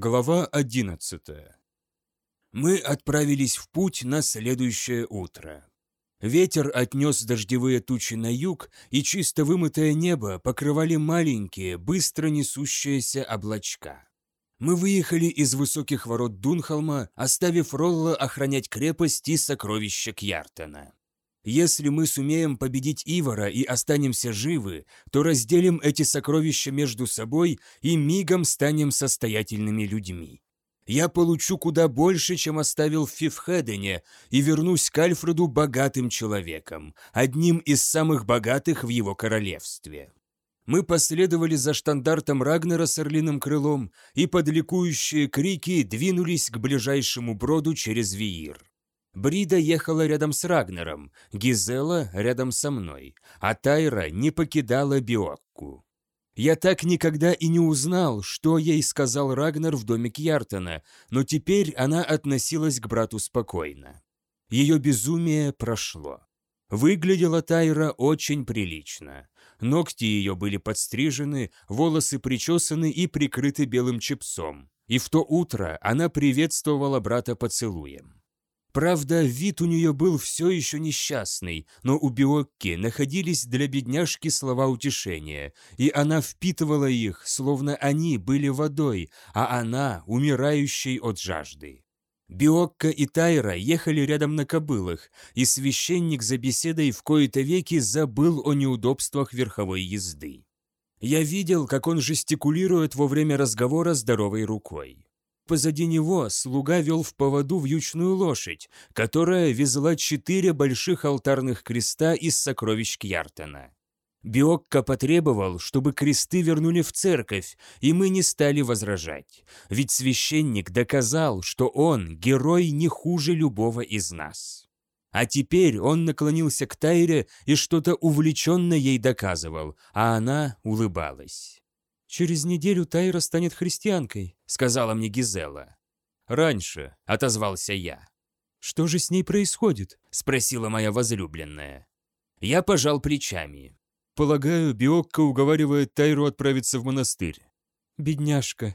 Глава 11 Мы отправились в путь на следующее утро. Ветер отнес дождевые тучи на юг, и чисто вымытое небо покрывали маленькие, быстро несущиеся облачка. Мы выехали из высоких ворот Дунхолма, оставив Ролла охранять крепость и сокровища Кьяртона. Если мы сумеем победить Ивара и останемся живы, то разделим эти сокровища между собой и мигом станем состоятельными людьми. Я получу куда больше, чем оставил в Фифхедене, и вернусь к Альфреду богатым человеком, одним из самых богатых в его королевстве. Мы последовали за штандартом Рагнера с орлиным крылом, и под ликующие крики двинулись к ближайшему броду через Виир. Брида ехала рядом с Рагнером, Гизела рядом со мной, а Тайра не покидала Биокку. Я так никогда и не узнал, что ей сказал Рагнер в доме Кьяртона, но теперь она относилась к брату спокойно. Ее безумие прошло. Выглядела Тайра очень прилично. Ногти ее были подстрижены, волосы причесаны и прикрыты белым чепцом. И в то утро она приветствовала брата поцелуем. Правда, вид у нее был все еще несчастный, но у Биокки находились для бедняжки слова утешения, и она впитывала их, словно они были водой, а она – умирающей от жажды. Биокка и Тайра ехали рядом на кобылах, и священник за беседой в кои-то веки забыл о неудобствах верховой езды. Я видел, как он жестикулирует во время разговора здоровой рукой. Позади него слуга вел в поводу вьючную лошадь, которая везла четыре больших алтарных креста из сокровищ Кьяртона. Биокко потребовал, чтобы кресты вернули в церковь, и мы не стали возражать, ведь священник доказал, что он герой не хуже любого из нас. А теперь он наклонился к Тайре и что-то увлеченно ей доказывал, а она улыбалась. «Через неделю Тайра станет христианкой», — сказала мне Гизела. «Раньше», — отозвался я. «Что же с ней происходит?» — спросила моя возлюбленная. Я пожал плечами. «Полагаю, Биокко уговаривает Тайру отправиться в монастырь». «Бедняжка».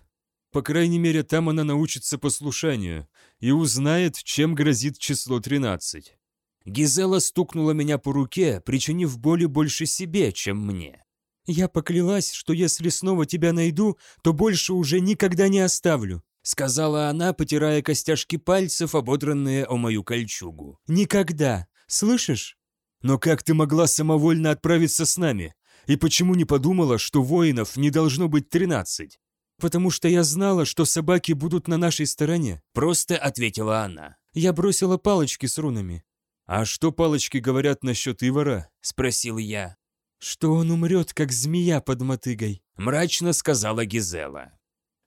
«По крайней мере, там она научится послушанию и узнает, чем грозит число тринадцать». Гизела стукнула меня по руке, причинив боли больше себе, чем мне. «Я поклялась, что если снова тебя найду, то больше уже никогда не оставлю», сказала она, потирая костяшки пальцев, ободранные о мою кольчугу. «Никогда. Слышишь?» «Но как ты могла самовольно отправиться с нами? И почему не подумала, что воинов не должно быть тринадцать?» «Потому что я знала, что собаки будут на нашей стороне», просто ответила она. «Я бросила палочки с рунами». «А что палочки говорят насчет Ивара?» – спросил я что он умрет, как змея под мотыгой», – мрачно сказала Гизела.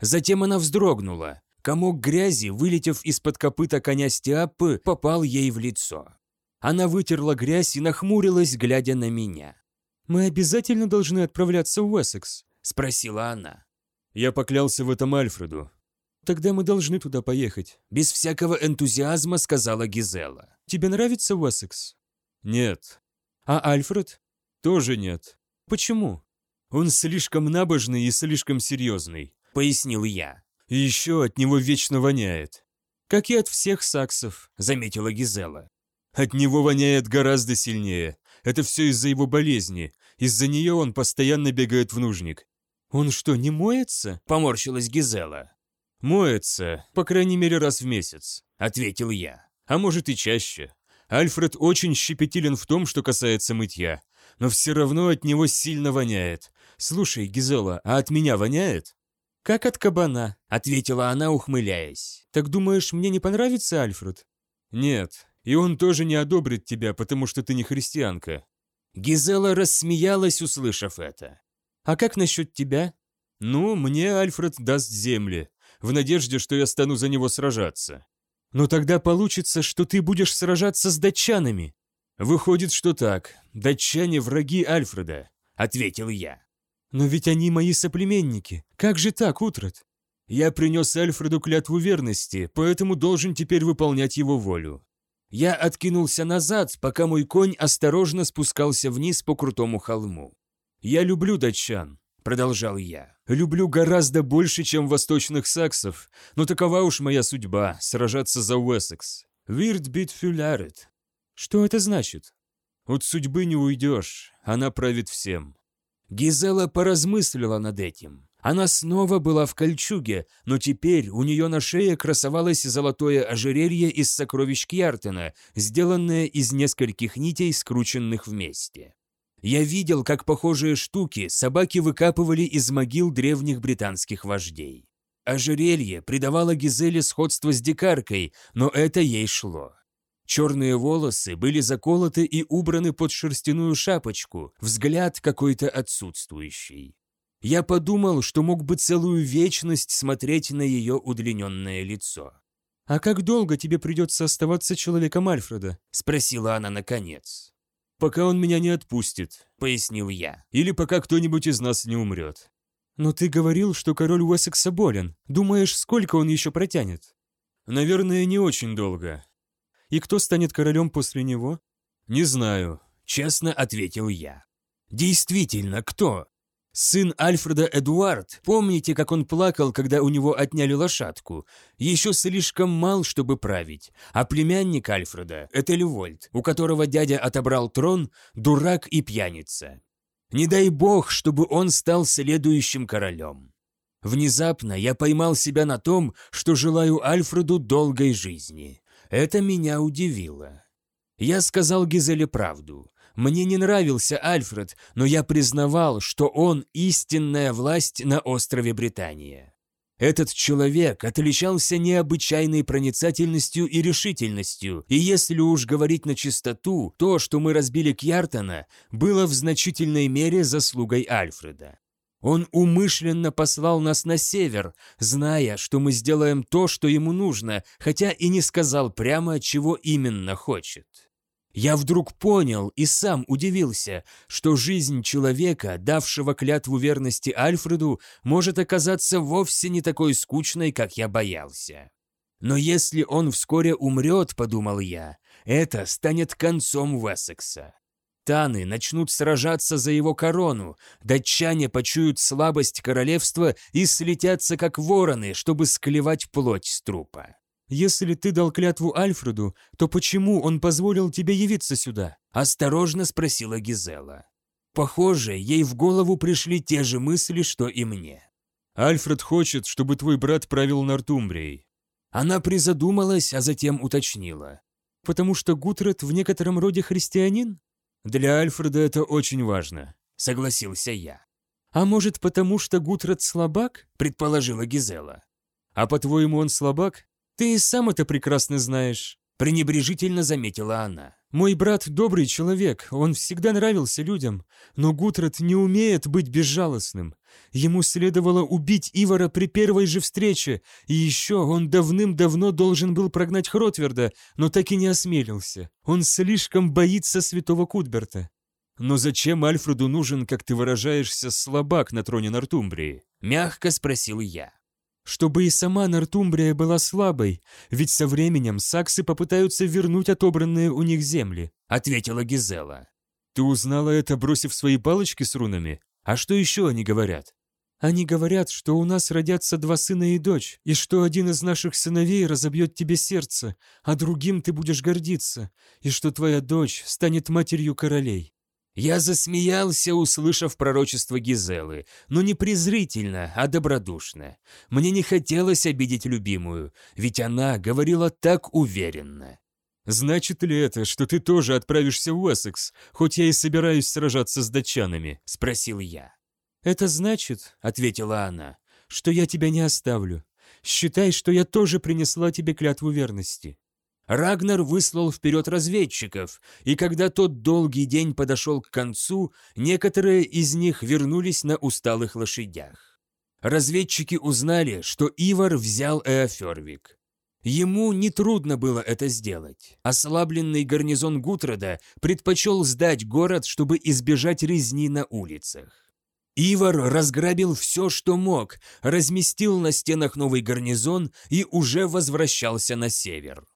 Затем она вздрогнула. Комок грязи, вылетев из-под копыта коня Стиаппы, попал ей в лицо. Она вытерла грязь и нахмурилась, глядя на меня. «Мы обязательно должны отправляться в Уэссекс?» – спросила она. Я поклялся в этом Альфреду. «Тогда мы должны туда поехать», – без всякого энтузиазма сказала Гизела. «Тебе нравится Уэссекс?» «Нет». «А Альфред?» Тоже нет. Почему? Он слишком набожный и слишком серьезный, пояснил я. И еще от него вечно воняет. Как и от всех саксов, заметила Гизела. От него воняет гораздо сильнее. Это все из-за его болезни. Из-за нее он постоянно бегает в нужник. «Он что, не моется?» – поморщилась Гизела. «Моется, по крайней мере, раз в месяц», – ответил я. «А может и чаще. Альфред очень щепетилен в том, что касается мытья но все равно от него сильно воняет. Слушай, Гизела, а от меня воняет?» «Как от кабана», — ответила она, ухмыляясь. «Так думаешь, мне не понравится Альфред?» «Нет, и он тоже не одобрит тебя, потому что ты не христианка». Гизела рассмеялась, услышав это. «А как насчет тебя?» «Ну, мне Альфред даст земли, в надежде, что я стану за него сражаться». «Но тогда получится, что ты будешь сражаться с датчанами», «Выходит, что так. Датчане враги Альфреда», — ответил я. «Но ведь они мои соплеменники. Как же так, Утрат?» «Я принес Альфреду клятву верности, поэтому должен теперь выполнять его волю». Я откинулся назад, пока мой конь осторожно спускался вниз по крутому холму. «Я люблю датчан», — продолжал я. «Люблю гораздо больше, чем восточных саксов, но такова уж моя судьба — сражаться за Уэссекс. Вирт бит фюлярет». «Что это значит?» «От судьбы не уйдешь, она правит всем». Гизела поразмыслила над этим. Она снова была в кольчуге, но теперь у нее на шее красовалось золотое ожерелье из сокровищ Кьяртена, сделанное из нескольких нитей, скрученных вместе. Я видел, как похожие штуки собаки выкапывали из могил древних британских вождей. Ожерелье придавало Гизеле сходство с дикаркой, но это ей шло. Черные волосы были заколоты и убраны под шерстяную шапочку, взгляд какой-то отсутствующий. Я подумал, что мог бы целую вечность смотреть на ее удлиненное лицо. «А как долго тебе придется оставаться человеком Альфреда?» – спросила она наконец. «Пока он меня не отпустит», – пояснил я. «Или пока кто-нибудь из нас не умрет». «Но ты говорил, что король Уэссекса болен. Думаешь, сколько он еще протянет?» «Наверное, не очень долго. И кто станет королем после него?» «Не знаю», — честно ответил я. «Действительно, кто? Сын Альфреда Эдуард, помните, как он плакал, когда у него отняли лошадку? Еще слишком мал, чтобы править. А племянник Альфреда, Этельвольд, у которого дядя отобрал трон, дурак и пьяница. Не дай бог, чтобы он стал следующим королем. Внезапно я поймал себя на том, что желаю Альфреду долгой жизни. Это меня удивило. Я сказал Гизеле правду. Мне не нравился Альфред, но я признавал, что он истинная власть на острове Британия. Этот человек отличался необычайной проницательностью и решительностью, и если уж говорить на чистоту, то, что мы разбили Кьяртона, было в значительной мере заслугой Альфреда. Он умышленно послал нас на север, зная, что мы сделаем то, что ему нужно, хотя и не сказал прямо, чего именно хочет. Я вдруг понял и сам удивился, что жизнь человека, давшего клятву верности Альфреду, может оказаться вовсе не такой скучной, как я боялся. Но если он вскоре умрет, подумал я, это станет концом Вессекса. Таны начнут сражаться за его корону, датчане почуют слабость королевства и слетятся как вороны, чтобы склевать плоть с трупа. «Если ты дал клятву Альфреду, то почему он позволил тебе явиться сюда?» – осторожно спросила Гизела. Похоже, ей в голову пришли те же мысли, что и мне. «Альфред хочет, чтобы твой брат правил Нортумбрией». Она призадумалась, а затем уточнила. «Потому что Гутред в некотором роде христианин?» «Для Альфреда это очень важно», — согласился я. «А может, потому что Гутред слабак?» — предположила Гизела. «А по-твоему, он слабак? Ты и сам это прекрасно знаешь», — пренебрежительно заметила она. «Мой брат добрый человек, он всегда нравился людям, но Гутред не умеет быть безжалостным. Ему следовало убить Ивара при первой же встрече, и еще он давным-давно должен был прогнать Хротверда, но так и не осмелился. Он слишком боится святого Кутберта. «Но зачем Альфреду нужен, как ты выражаешься, слабак на троне Нортумбрии?» – мягко спросил я. «Чтобы и сама Нортумбрия была слабой, ведь со временем саксы попытаются вернуть отобранные у них земли», – ответила Гизела. «Ты узнала это, бросив свои палочки с рунами? А что еще они говорят? Они говорят, что у нас родятся два сына и дочь, и что один из наших сыновей разобьет тебе сердце, а другим ты будешь гордиться, и что твоя дочь станет матерью королей. Я засмеялся, услышав пророчество Гизелы, но не презрительно, а добродушно. Мне не хотелось обидеть любимую, ведь она говорила так уверенно. «Значит ли это, что ты тоже отправишься в Уэссекс, хоть я и собираюсь сражаться с датчанами?» – спросил я. «Это значит, — ответила она, — что я тебя не оставлю. Считай, что я тоже принесла тебе клятву верности». Рагнар выслал вперед разведчиков, и когда тот долгий день подошел к концу, некоторые из них вернулись на усталых лошадях. Разведчики узнали, что Ивар взял Эофервик. Ему нетрудно было это сделать. Ослабленный гарнизон Гутрода предпочел сдать город, чтобы избежать резни на улицах. Ивар разграбил все, что мог, разместил на стенах новый гарнизон и уже возвращался на север.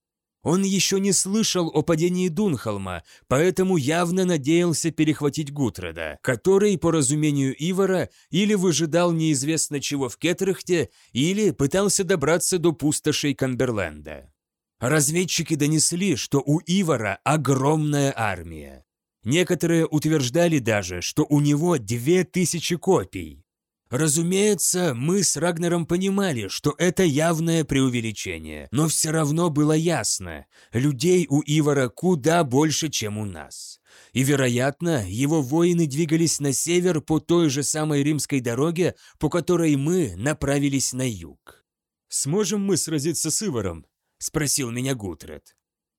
Он еще не слышал о падении Дунхолма, поэтому явно надеялся перехватить Гутреда, который, по разумению Ивара, или выжидал неизвестно чего в Кетрехте, или пытался добраться до пустошей Камберленда. Разведчики донесли, что у Ивара огромная армия. Некоторые утверждали даже, что у него две тысячи копий. Разумеется, мы с Рагнером понимали, что это явное преувеличение, но все равно было ясно, людей у Ивара куда больше, чем у нас. И, вероятно, его воины двигались на север по той же самой римской дороге, по которой мы направились на юг. «Сможем мы сразиться с Иваром?» – спросил меня Гутред.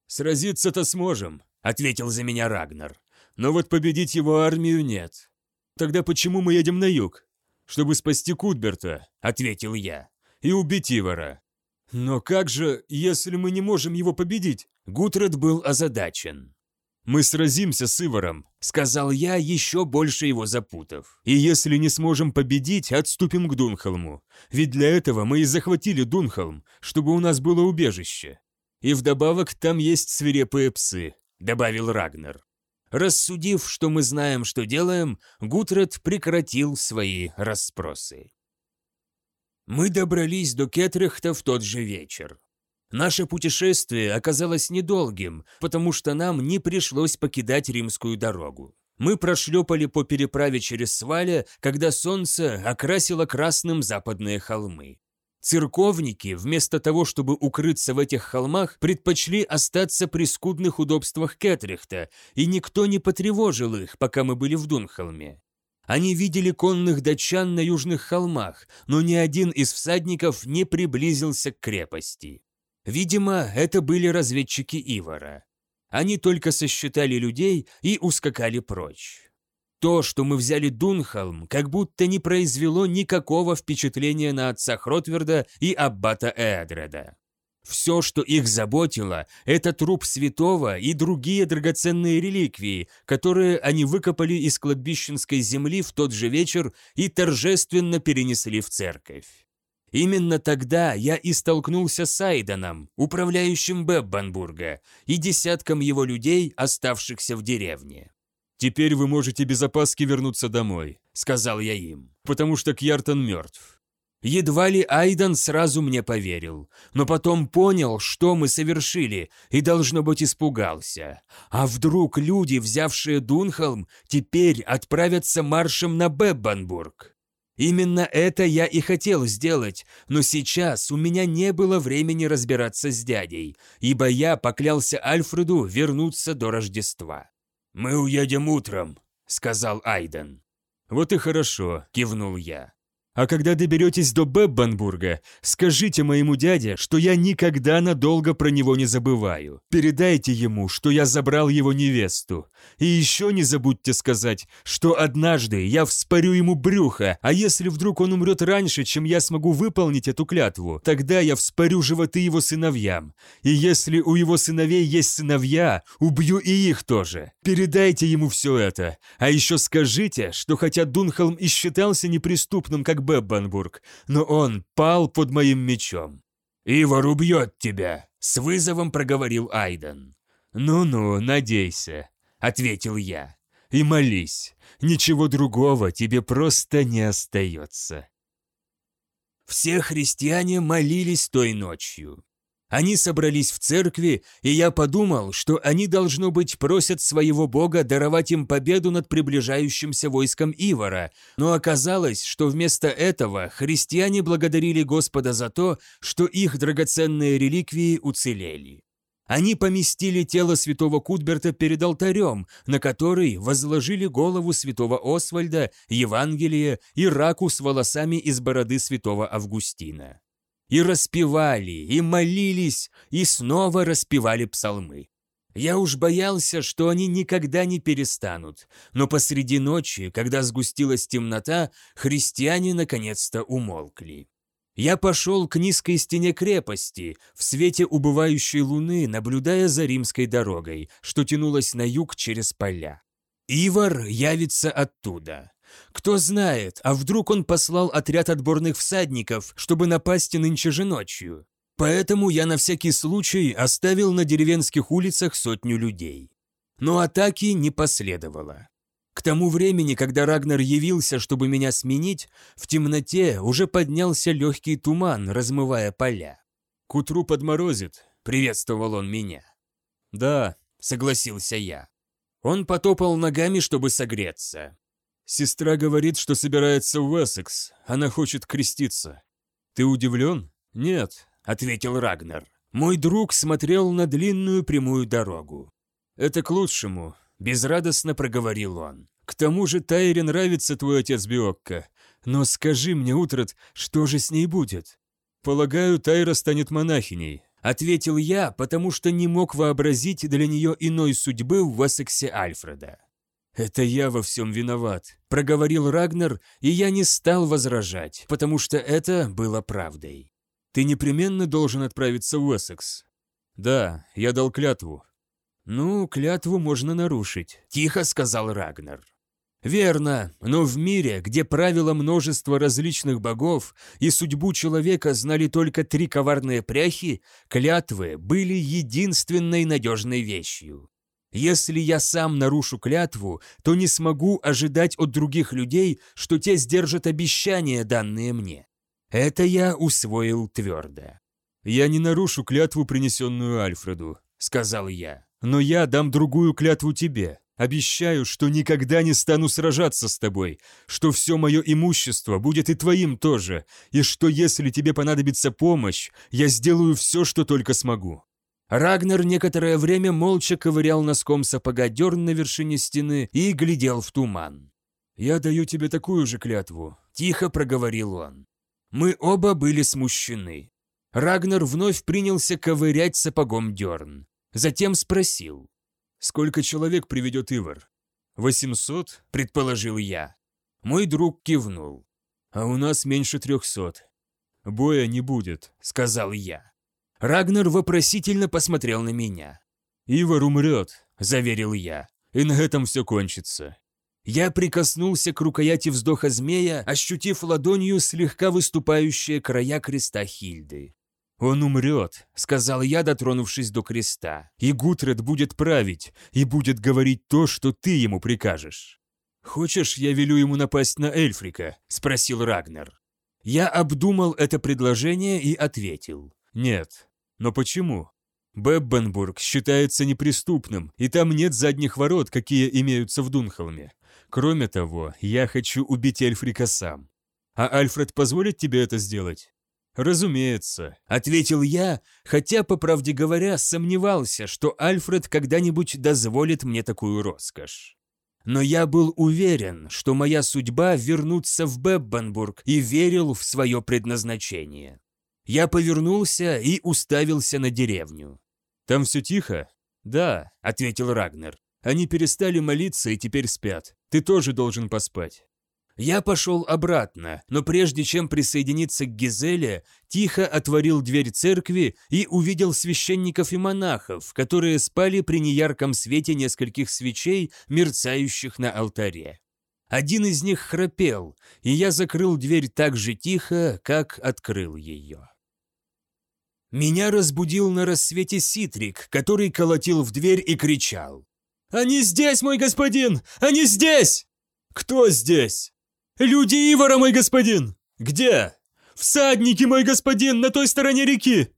«Сразиться-то сможем», – ответил за меня Рагнар. «Но вот победить его армию нет. Тогда почему мы едем на юг? Чтобы спасти Кутберта», — ответил я, — «и убить Ивара». «Но как же, если мы не можем его победить?» Гутред был озадачен. «Мы сразимся с Иваром», — сказал я, еще больше его запутав. «И если не сможем победить, отступим к Дунхолму. Ведь для этого мы и захватили Дунхолм, чтобы у нас было убежище. И вдобавок там есть свирепые псы», — добавил Рагнер. Рассудив, что мы знаем, что делаем, Гутред прекратил свои расспросы. Мы добрались до Кетрехта в тот же вечер. Наше путешествие оказалось недолгим, потому что нам не пришлось покидать римскую дорогу. Мы прошлепали по переправе через Сваля, когда солнце окрасило красным западные холмы. Церковники, вместо того, чтобы укрыться в этих холмах, предпочли остаться при скудных удобствах Кетрихта, и никто не потревожил их, пока мы были в Дунхолме. Они видели конных датчан на южных холмах, но ни один из всадников не приблизился к крепости. Видимо, это были разведчики Ивара. Они только сосчитали людей и ускакали прочь. То, что мы взяли Дунхолм, как будто не произвело никакого впечатления на отца Хротверда и аббата Эдреда. Все, что их заботило, это труп святого и другие драгоценные реликвии, которые они выкопали из кладбищенской земли в тот же вечер и торжественно перенесли в церковь. Именно тогда я и столкнулся с Айданом, управляющим Беббанбурга, и десятком его людей, оставшихся в деревне. «Теперь вы можете без опаски вернуться домой», — сказал я им, «потому что Кьяртон мертв». Едва ли Айдан сразу мне поверил, но потом понял, что мы совершили, и, должно быть, испугался. А вдруг люди, взявшие Дунхолм, теперь отправятся маршем на Беббанбург? Именно это я и хотел сделать, но сейчас у меня не было времени разбираться с дядей, ибо я поклялся Альфреду вернуться до Рождества. «Мы уедем утром», — сказал Айден. «Вот и хорошо», — кивнул я. А когда доберетесь до Беббанбурга, скажите моему дяде, что я никогда надолго про него не забываю. Передайте ему, что я забрал его невесту. И еще не забудьте сказать, что однажды я вспорю ему брюхо, а если вдруг он умрет раньше, чем я смогу выполнить эту клятву, тогда я вспорю животы его сыновьям. И если у его сыновей есть сыновья, убью и их тоже. Передайте ему все это. А еще скажите, что хотя Дунхолм и считался неприступным, как Беббанбург, но он пал под моим мечом. «Ивар убьет тебя!» — с вызовом проговорил Айден. «Ну-ну, надейся», — ответил я. «И молись, ничего другого тебе просто не остается». Все христиане молились той ночью. Они собрались в церкви, и я подумал, что они, должно быть, просят своего бога даровать им победу над приближающимся войском Ивара, но оказалось, что вместо этого христиане благодарили Господа за то, что их драгоценные реликвии уцелели. Они поместили тело святого Кутберта перед алтарем, на который возложили голову святого Освальда, Евангелие и раку с волосами из бороды святого Августина и распевали, и молились, и снова распевали псалмы. Я уж боялся, что они никогда не перестанут, но посреди ночи, когда сгустилась темнота, христиане наконец-то умолкли. Я пошел к низкой стене крепости, в свете убывающей луны, наблюдая за римской дорогой, что тянулась на юг через поля. Ивар явится оттуда. Кто знает, а вдруг он послал отряд отборных всадников, чтобы напасть нынче же ночью? Поэтому я на всякий случай оставил на деревенских улицах сотню людей. Но атаки не последовало. К тому времени, когда Рагнар явился, чтобы меня сменить, в темноте уже поднялся легкий туман, размывая поля. «К утру подморозит», — приветствовал он меня. «Да», — согласился я. Он потопал ногами, чтобы согреться. «Сестра говорит, что собирается в Уэссекс. Она хочет креститься». «Ты удивлен?» «Нет», — ответил Рагнар. Мой друг смотрел на длинную прямую дорогу. «Это к лучшему. Безрадостно проговорил он. «К тому же Тайре нравится твой отец Биокко. Но скажи мне, Утрат, что же с ней будет?» «Полагаю, Тайра станет монахиней», — ответил я, потому что не мог вообразить для нее иной судьбы в Вассексе Альфреда. «Это я во всем виноват», — проговорил Рагнар, и я не стал возражать, потому что это было правдой. «Ты непременно должен отправиться в Уэссекс». «Да, я дал клятву. «Ну, клятву можно нарушить», – тихо сказал Рагнар. «Верно, но в мире, где правило множество различных богов и судьбу человека знали только три коварные пряхи, клятвы были единственной надежной вещью. Если я сам нарушу клятву, то не смогу ожидать от других людей, что те сдержат обещания, данные мне. Это я усвоил твердо. «Я не нарушу клятву, принесенную Альфреду», — сказал я. Но я дам другую клятву тебе. Обещаю, что никогда не стану сражаться с тобой, что все мое имущество будет и твоим тоже, и что если тебе понадобится помощь, я сделаю все, что только смогу». Рагнар некоторое время молча ковырял носком сапога дерн на вершине стены и глядел в туман. «Я даю тебе такую же клятву», — тихо проговорил он. Мы оба были смущены. Рагнар вновь принялся ковырять сапогом дерн. Затем спросил. «Сколько человек приведет Ивар?» «Восемьсот?» – предположил я. Мой друг кивнул. «А у нас меньше трехсот». «Боя не будет», – сказал я. Рагнар вопросительно посмотрел на меня. «Ивар умрет», – заверил я, – «и на этом все кончится». Я прикоснулся к рукояти вздоха змея, ощутив ладонью слегка выступающие края креста Хильды. «Он умрет», — сказал я, дотронувшись до креста, «и Гутред будет править, и будет говорить то, что ты ему прикажешь». «Хочешь, я велю ему напасть на Эльфрика?» — спросил Рагнар. Я обдумал это предложение и ответил. «Нет». «Но почему?» Беббенбург считается неприступным, и там нет задних ворот, какие имеются в Дунхолме. Кроме того, я хочу убить Эльфрика сам. А Альфред позволит тебе это сделать? «Разумеется», — ответил я, хотя, по правде говоря, сомневался, что Альфред когда-нибудь дозволит мне такую роскошь. Но я был уверен, что моя судьба вернуться в Беббенбург и верил в свое предназначение. Я повернулся и уставился на деревню. «Там все тихо?» «Да», — ответил Рагнер. «Они перестали молиться и теперь спят. Ты тоже должен поспать». Я пошел обратно, но прежде чем присоединиться к Гизеле, тихо отворил дверь церкви и увидел священников и монахов, которые спали при неярком свете нескольких свечей, мерцающих на алтаре. Один из них храпел, и я закрыл дверь так же тихо, как открыл ее. Меня разбудил на рассвете Ситрик, который колотил в дверь и кричал. «Они здесь, мой господин! Они здесь!» «Кто здесь?» «Люди Ивара, мой господин!» «Где?» «Всадники, мой господин, на той стороне реки!»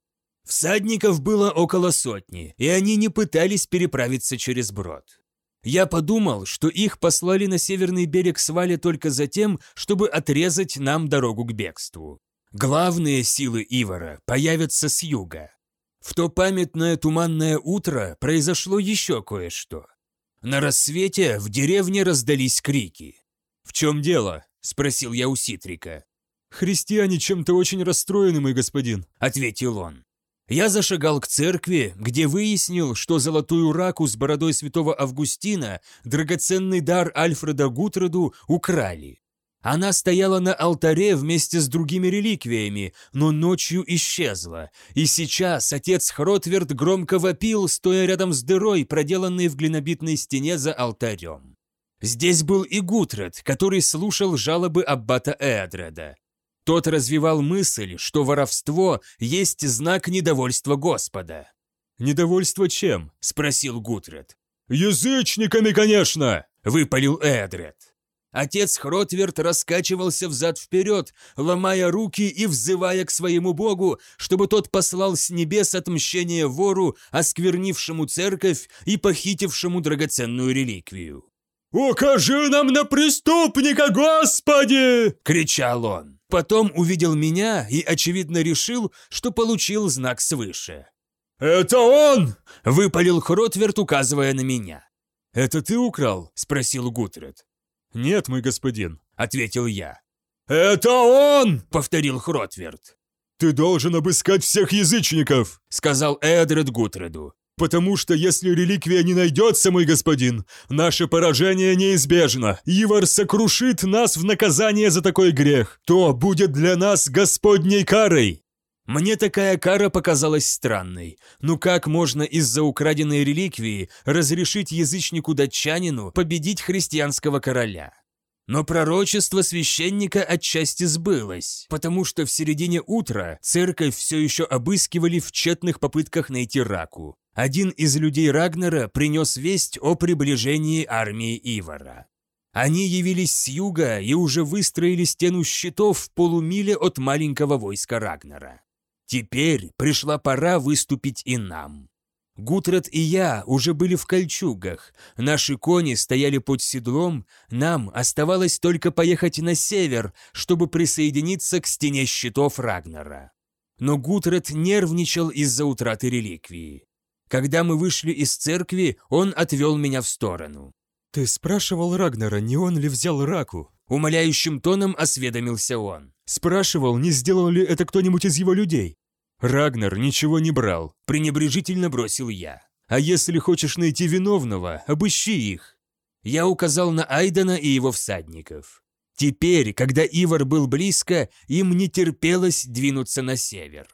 Всадников было около сотни, и они не пытались переправиться через брод. Я подумал, что их послали на северный берег свали только за тем, чтобы отрезать нам дорогу к бегству. Главные силы Ивара появятся с юга. В то памятное туманное утро произошло еще кое-что. На рассвете в деревне раздались крики. «В чем дело?» – спросил я у Ситрика. «Христиане чем-то очень расстроены, мой господин», – ответил он. Я зашагал к церкви, где выяснил, что золотую раку с бородой святого Августина, драгоценный дар Альфреда Гутреду, украли. Она стояла на алтаре вместе с другими реликвиями, но ночью исчезла, и сейчас отец Хротверд громко вопил, стоя рядом с дырой, проделанной в глинобитной стене за алтарем. Здесь был и Гутред, который слушал жалобы аббата Эадреда. Тот развивал мысль, что воровство есть знак недовольства Господа. «Недовольство чем?» – спросил Гутред. «Язычниками, конечно!» – выпалил Эдред. Отец Хротверт раскачивался взад-вперед, ломая руки и взывая к своему богу, чтобы тот послал с небес отмщение вору, осквернившему церковь и похитившему драгоценную реликвию. «Укажи нам на преступника, Господи!» – кричал он. Потом увидел меня и, очевидно, решил, что получил знак свыше. «Это он!» – выпалил Хротверт, указывая на меня. «Это ты украл?» – спросил Гутред. «Нет, мой господин», — ответил я. «Это он!» — повторил Хротверд. «Ты должен обыскать всех язычников», — сказал Эдред Гутреду. «Потому что если реликвия не найдется, мой господин, наше поражение неизбежно. Ивар сокрушит нас в наказание за такой грех. То будет для нас Господней карой». Мне такая кара показалась странной. Ну как можно из-за украденной реликвии разрешить язычнику-датчанину победить христианского короля? Но пророчество священника отчасти сбылось, потому что в середине утра церковь все еще обыскивали в тщетных попытках найти Раку. Один из людей Рагнера принес весть о приближении армии Ивара. Они явились с юга и уже выстроили стену щитов в полумиле от маленького войска Рагнера. Теперь пришла пора выступить и нам. Гутрат и я уже были в кольчугах, наши кони стояли под седлом, нам оставалось только поехать на север, чтобы присоединиться к стене щитов Рагнара. Но Гутрат нервничал из-за утраты реликвии. Когда мы вышли из церкви, он отвел меня в сторону. «Ты спрашивал Рагнара, не он ли взял раку?» Умоляющим тоном осведомился он. «Спрашивал, не сделал ли это кто-нибудь из его людей?» «Рагнар ничего не брал», – пренебрежительно бросил я. «А если хочешь найти виновного, обыщи их». Я указал на Айдена и его всадников. Теперь, когда Ивар был близко, им не терпелось двинуться на север.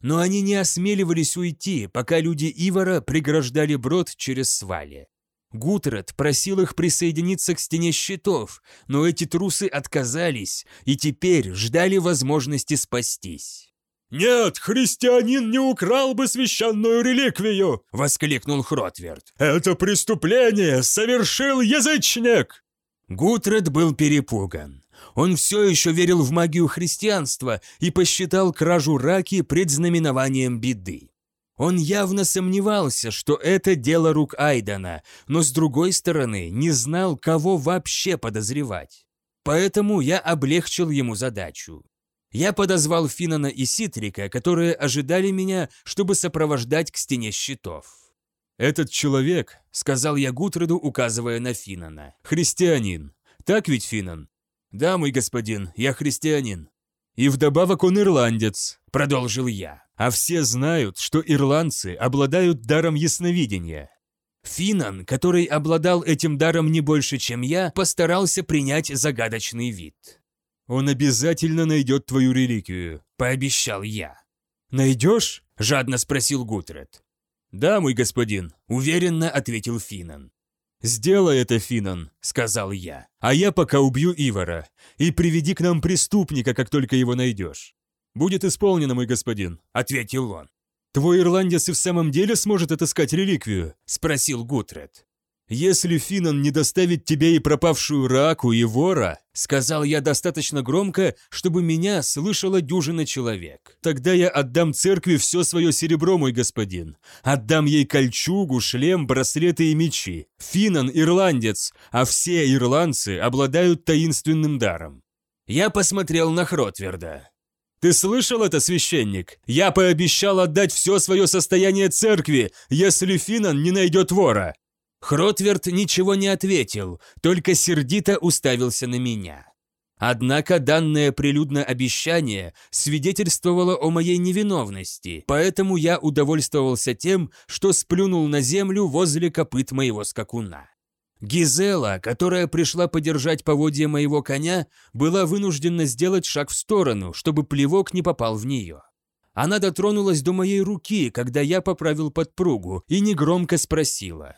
Но они не осмеливались уйти, пока люди Ивара преграждали брод через свали. Гутрат просил их присоединиться к стене щитов, но эти трусы отказались и теперь ждали возможности спастись. «Нет, христианин не украл бы священную реликвию!» — воскликнул Хротверд. «Это преступление совершил язычник!» Гутред был перепуган. Он все еще верил в магию христианства и посчитал кражу раки предзнаменованием беды. Он явно сомневался, что это дело рук Айдана, но с другой стороны не знал, кого вообще подозревать. Поэтому я облегчил ему задачу. Я подозвал Финана и Ситрика, которые ожидали меня, чтобы сопровождать к стене щитов. «Этот человек», — сказал я Гутреду, указывая на Финана, — «христианин. Так ведь, Финан?» «Да, мой господин, я христианин». «И вдобавок он ирландец», — продолжил я. «А все знают, что ирландцы обладают даром ясновидения». Финан, который обладал этим даром не больше, чем я, постарался принять загадочный вид. «Он обязательно найдет твою реликвию», — пообещал я. «Найдешь?» — жадно спросил Гутред. «Да, мой господин», — уверенно ответил Финан. «Сделай это, Финан», — сказал я, — «а я пока убью Ивара, и приведи к нам преступника, как только его найдешь». «Будет исполнено, мой господин», — ответил он. «Твой ирландец и в самом деле сможет отыскать реликвию?» — спросил Гутред. «Если Финан не доставит тебе и пропавшую раку, и вора», сказал я достаточно громко, чтобы меня слышала дюжина человек. «Тогда я отдам церкви все свое серебро, мой господин. Отдам ей кольчугу, шлем, браслеты и мечи. Финан – ирландец, а все ирландцы обладают таинственным даром». Я посмотрел на Хротверда. «Ты слышал это, священник? Я пообещал отдать все свое состояние церкви, если Финан не найдет вора. Хротверд ничего не ответил, только сердито уставился на меня. Однако данное прилюдно обещание свидетельствовало о моей невиновности, поэтому я удовольствовался тем, что сплюнул на землю возле копыт моего скакуна. Гизела, которая пришла подержать поводья моего коня, была вынуждена сделать шаг в сторону, чтобы плевок не попал в нее. Она дотронулась до моей руки, когда я поправил подпругу, и негромко спросила.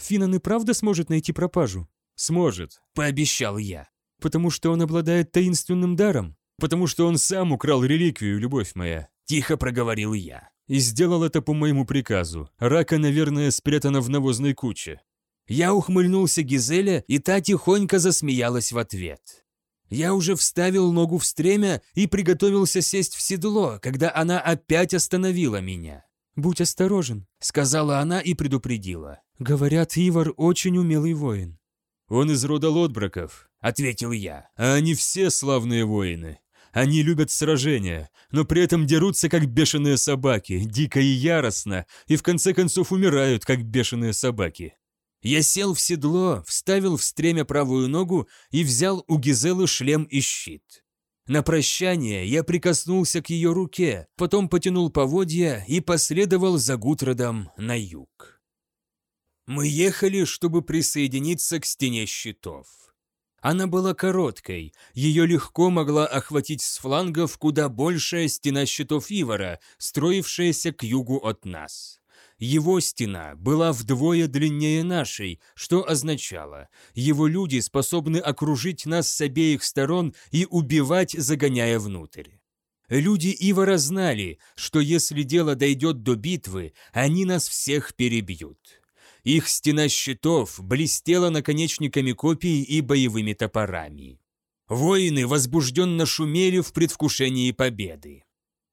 Финан и правда сможет найти пропажу? Сможет, пообещал я. Потому что он обладает таинственным даром? потому что он сам украл реликвию, любовь моя», — тихо проговорил я. И сделал это по моему приказу. Рака, наверное, спрятана в навозной куче. Я ухмыльнулся Гизеля, и та тихонько засмеялась в ответ. Я уже вставил ногу в стремя и приготовился сесть в седло, когда она опять остановила меня. «Будь осторожен», — сказала она и предупредила. «Говорят, Ивар очень умелый воин». «Он из рода Лотбраков», — ответил я. «А они все славные воины. Они любят сражения, но при этом дерутся как бешеные собаки, дико и яростно, и в конце концов умирают как бешеные собаки. Я сел в седло, вставил в стремя правую ногу и взял у Гизелы шлем и щит. На прощание я прикоснулся к ее руке, потом потянул поводья и последовал за Гутродом на юг. Мы ехали, чтобы присоединиться к стене щитов. Она была короткой, ее легко могла охватить с флангов куда большая стена щитов Ивара, строившаяся к югу от нас. Его стена была вдвое длиннее нашей, что означало, его люди способны окружить нас с обеих сторон и убивать, загоняя внутрь. Люди Ивара знали, что если дело дойдет до битвы, они нас всех перебьют. Их стена щитов блестела наконечниками копий и боевыми топорами. Воины возбужденно шумели в предвкушении победы.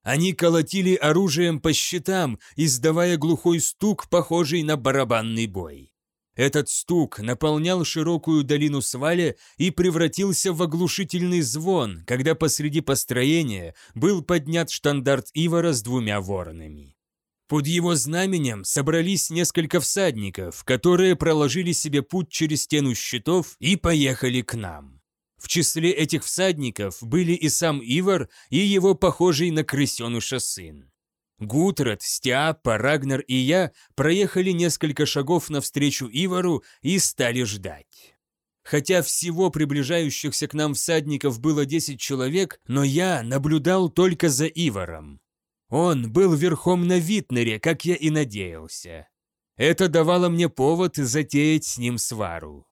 Они колотили оружием по щитам, издавая глухой стук, похожий на барабанный бой. Этот стук наполнял широкую долину сваля и превратился в оглушительный звон, когда посреди построения был поднят штандарт Ивара с двумя воронами. Под его знаменем собрались несколько всадников, которые проложили себе путь через стену щитов и поехали к нам. В числе этих всадников были и сам Ивар, и его похожий на крысеныша сын. Гутрат, Стиапа, Рагнар и я проехали несколько шагов навстречу Ивару и стали ждать. Хотя всего приближающихся к нам всадников было десять человек, но я наблюдал только за Иваром. Он был верхом на Витнере, как я и надеялся. Это давало мне повод затеять с ним свару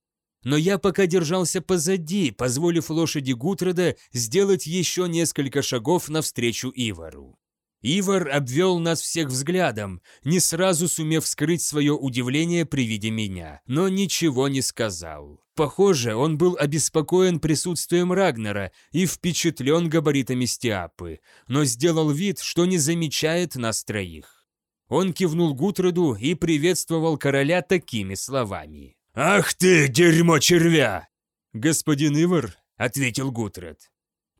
но я пока держался позади, позволив лошади Гутрода сделать еще несколько шагов навстречу Ивару. Ивар обвел нас всех взглядом, не сразу сумев скрыть свое удивление при виде меня, но ничего не сказал. Похоже, он был обеспокоен присутствием Рагнера и впечатлен габаритами Стиапы, но сделал вид, что не замечает нас троих. Он кивнул Гутроду и приветствовал короля такими словами. «Ах ты, дерьмо червя!» «Господин Ивар», — ответил Гутред.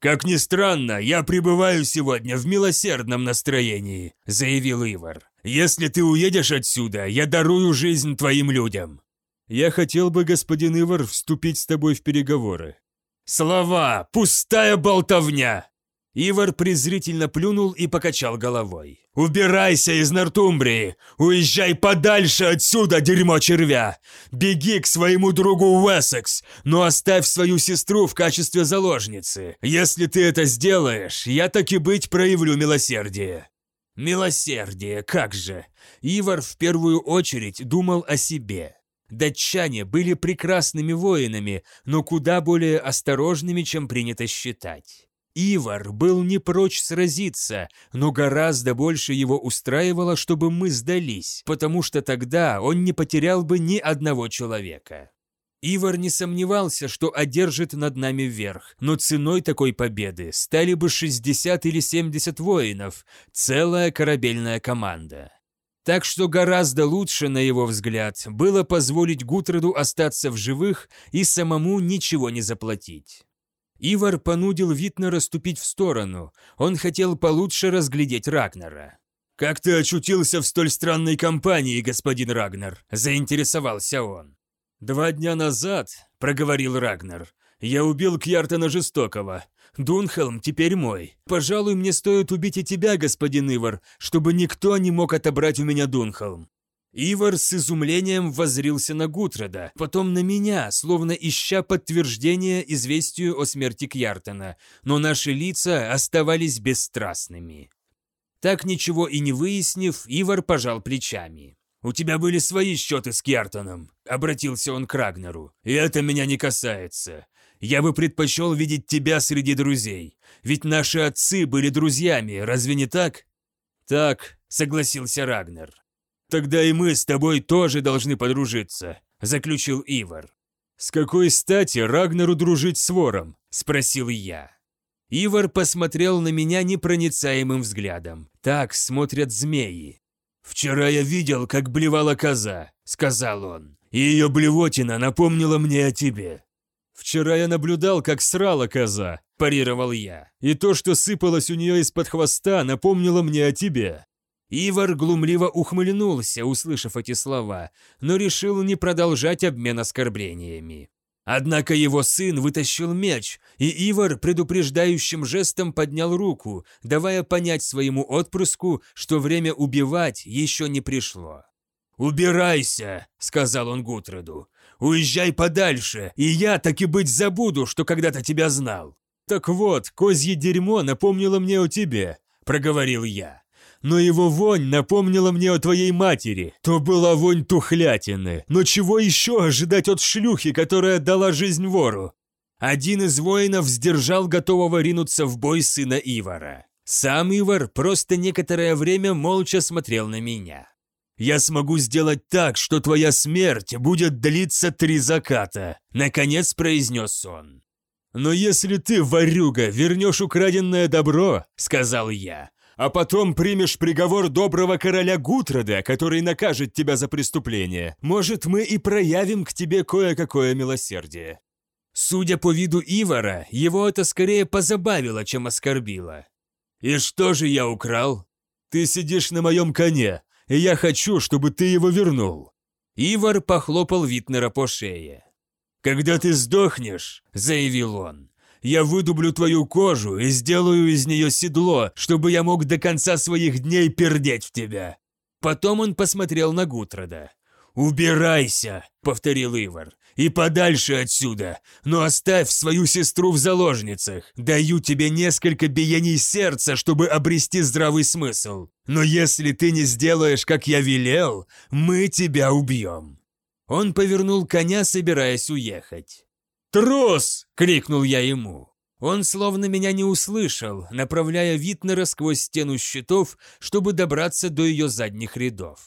«Как ни странно, я пребываю сегодня в милосердном настроении», — заявил Ивар. «Если ты уедешь отсюда, я дарую жизнь твоим людям». «Я хотел бы, господин Ивар, вступить с тобой в переговоры». «Слова! Пустая болтовня!» Ивар презрительно плюнул и покачал головой. «Убирайся из Нортумбрии! Уезжай подальше отсюда, дерьмо червя! Беги к своему другу Уэссекс, но оставь свою сестру в качестве заложницы. Если ты это сделаешь, я так и быть проявлю милосердие». Милосердие, как же! Ивар в первую очередь думал о себе. Датчане были прекрасными воинами, но куда более осторожными, чем принято считать. Ивар был не прочь сразиться, но гораздо больше его устраивало, чтобы мы сдались, потому что тогда он не потерял бы ни одного человека. Ивар не сомневался, что одержит над нами верх, но ценой такой победы стали бы 60 или 70 воинов, целая корабельная команда. Так что гораздо лучше, на его взгляд, было позволить Гутреду остаться в живых и самому ничего не заплатить. Ивар понудил Витнера ступить в сторону. Он хотел получше разглядеть Рагнара. «Как ты очутился в столь странной компании, господин Рагнар?» – заинтересовался он. «Два дня назад», – проговорил Рагнар, – «я убил Кьяртана Жестокого. Дунхелм теперь мой. Пожалуй, мне стоит убить и тебя, господин Ивар, чтобы никто не мог отобрать у меня Дунхелм. Ивар с изумлением воззрился на Гутреда, потом на меня, словно ища подтверждение известию о смерти Кьяртона, но наши лица оставались бесстрастными. Так ничего и не выяснив, Ивар пожал плечами. «У тебя были свои счеты с Кьяртоном», — обратился он к Рагнару. «И это меня не касается. Я бы предпочел видеть тебя среди друзей, ведь наши отцы были друзьями, разве не так?» «Так», — согласился Рагнер. «Тогда и мы с тобой тоже должны подружиться», — заключил Ивар. «С какой стати Рагнеру дружить с вором?» – спросил я. Ивар посмотрел на меня непроницаемым взглядом. Так смотрят змеи. «Вчера я видел, как блевала коза», – сказал он. «И ее блевотина напомнила мне о тебе». «Вчера я наблюдал, как срала коза», – парировал я. «И то, что сыпалось у нее из-под хвоста, напомнило мне о тебе». Ивар глумливо ухмыльнулся, услышав эти слова, но решил не продолжать обмен оскорблениями. Однако его сын вытащил меч, и Ивар предупреждающим жестом поднял руку, давая понять своему отпрыску, что время убивать еще не пришло. «Убирайся!» — сказал он Гутреду. «Уезжай подальше, и я таки быть забуду, что когда-то тебя знал». «Так вот, козье дерьмо напомнило мне о тебе», — проговорил я но его вонь напомнила мне о твоей матери. То была вонь тухлятины. Но чего еще ожидать от шлюхи, которая дала жизнь вору? Один из воинов сдержал готового ринуться в бой сына Ивара. Сам Ивар просто некоторое время молча смотрел на меня. «Я смогу сделать так, что твоя смерть будет длиться три заката», — наконец произнес он. «Но если ты, ворюга, вернешь украденное добро», — сказал я, а потом примешь приговор доброго короля Гутрода, который накажет тебя за преступление. Может, мы и проявим к тебе кое-какое милосердие». Судя по виду Ивара, его это скорее позабавило, чем оскорбило. «И что же я украл?» «Ты сидишь на моем коне, и я хочу, чтобы ты его вернул». Ивар похлопал Витнера по шее. «Когда ты сдохнешь», — заявил он, я выдублю твою кожу и сделаю из нее седло, чтобы я мог до конца своих дней пердеть в тебя». Потом он посмотрел на Гутрода. «Убирайся!» — повторил Ивар. «И подальше отсюда, но оставь свою сестру в заложницах. Даю тебе несколько биений сердца, чтобы обрести здравый смысл. Но если ты не сделаешь, как я велел, мы тебя убьем». Он повернул коня, собираясь уехать. «Трус!» — крикнул я ему. Он словно меня не услышал, направляя Витнера сквозь стену щитов, чтобы добраться до ее задних рядов.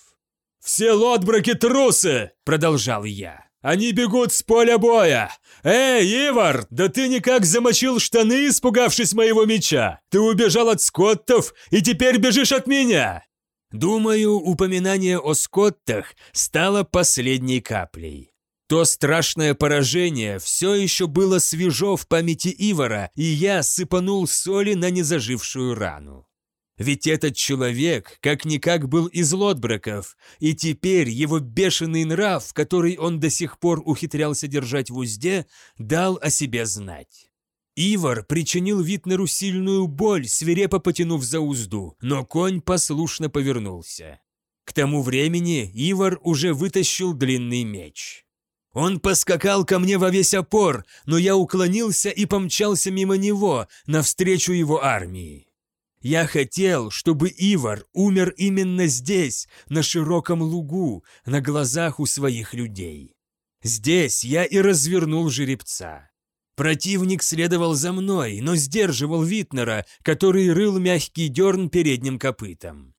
«Все лотбраки трусы!» — продолжал я. «Они бегут с поля боя! Эй, Ивар, да ты никак замочил штаны, испугавшись моего меча! Ты убежал от скоттов и теперь бежишь от меня!» Думаю, упоминание о скоттах стало последней каплей. То страшное поражение все еще было свежо в памяти Ивара, и я сыпанул соли на незажившую рану. Ведь этот человек как-никак был из Лотбраков, и теперь его бешеный нрав, который он до сих пор ухитрялся держать в узде, дал о себе знать. Ивар причинил Витнеру сильную боль, свирепо потянув за узду, но конь послушно повернулся. К тому времени Ивар уже вытащил длинный меч. Он поскакал ко мне во весь опор, но я уклонился и помчался мимо него, навстречу его армии. Я хотел, чтобы Ивар умер именно здесь, на широком лугу, на глазах у своих людей. Здесь я и развернул жеребца. Противник следовал за мной, но сдерживал Витнера, который рыл мягкий дерн передним копытом.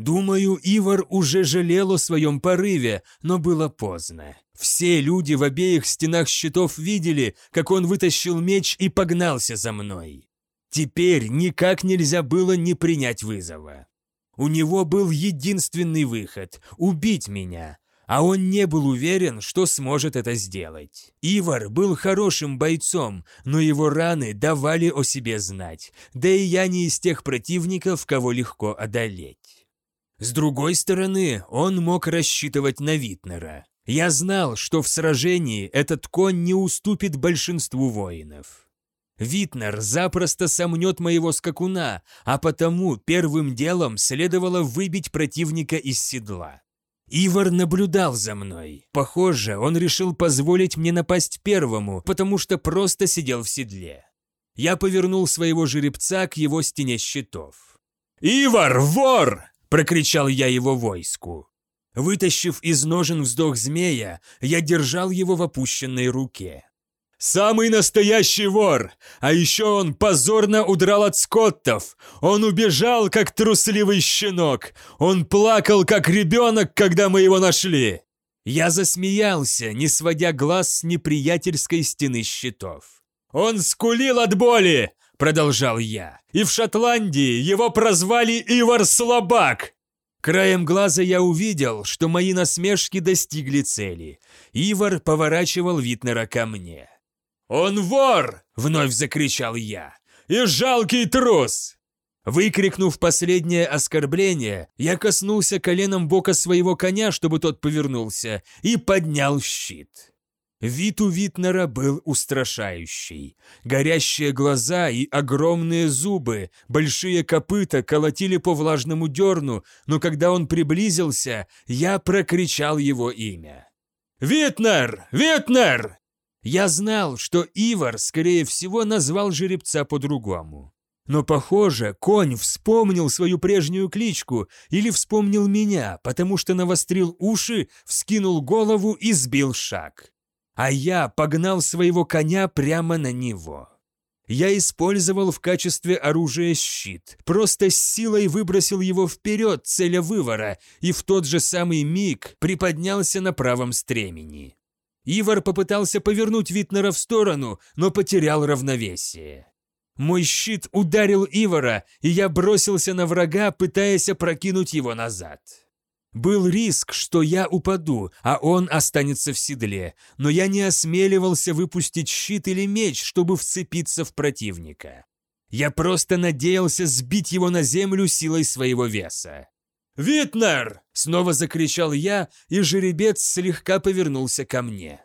Думаю, Ивар уже жалел о своем порыве, но было поздно. Все люди в обеих стенах щитов видели, как он вытащил меч и погнался за мной. Теперь никак нельзя было не принять вызова. У него был единственный выход – убить меня, а он не был уверен, что сможет это сделать. Ивар был хорошим бойцом, но его раны давали о себе знать, да и я не из тех противников, кого легко одолеть. С другой стороны, он мог рассчитывать на Витнера. Я знал, что в сражении этот конь не уступит большинству воинов. Витнер запросто сомнет моего скакуна, а потому первым делом следовало выбить противника из седла. Ивар наблюдал за мной. Похоже, он решил позволить мне напасть первому, потому что просто сидел в седле. Я повернул своего жеребца к его стене щитов. «Ивар, вор!» – прокричал я его войску. Вытащив из ножен вздох змея, я держал его в опущенной руке. Самый настоящий вор! А еще он позорно удрал от скоттов! Он убежал, как трусливый щенок! Он плакал, как ребенок, когда мы его нашли!» Я засмеялся, не сводя глаз с неприятельской стены щитов. «Он скулил от боли!» – продолжал я. «И в Шотландии его прозвали Ивар Слабак!» Краем глаза я увидел, что мои насмешки достигли цели. Ивар поворачивал Витнера ко мне. «Он вор!» – вновь закричал я. «И жалкий трус!» Выкрикнув последнее оскорбление, я коснулся коленом бока своего коня, чтобы тот повернулся, и поднял щит. Вид у Витнера был устрашающий. Горящие глаза и огромные зубы, большие копыта колотили по влажному дерну, но когда он приблизился, я прокричал его имя. «Витнер! Витнер!» Я знал, что Ивар, скорее всего, назвал жеребца по-другому. Но, похоже, конь вспомнил свою прежнюю кличку или вспомнил меня, потому что навострил уши, вскинул голову и сбил шаг. А я погнал своего коня прямо на него. Я использовал в качестве оружия щит, просто с силой выбросил его вперед, целя вывора, и в тот же самый миг приподнялся на правом стремени. Ивар попытался повернуть Витнера в сторону, но потерял равновесие. Мой щит ударил Ивара, и я бросился на врага, пытаясь опрокинуть его назад. Был риск, что я упаду, а он останется в седле, но я не осмеливался выпустить щит или меч, чтобы вцепиться в противника. Я просто надеялся сбить его на землю силой своего веса. «Витнер!» – снова закричал я, и жеребец слегка повернулся ко мне.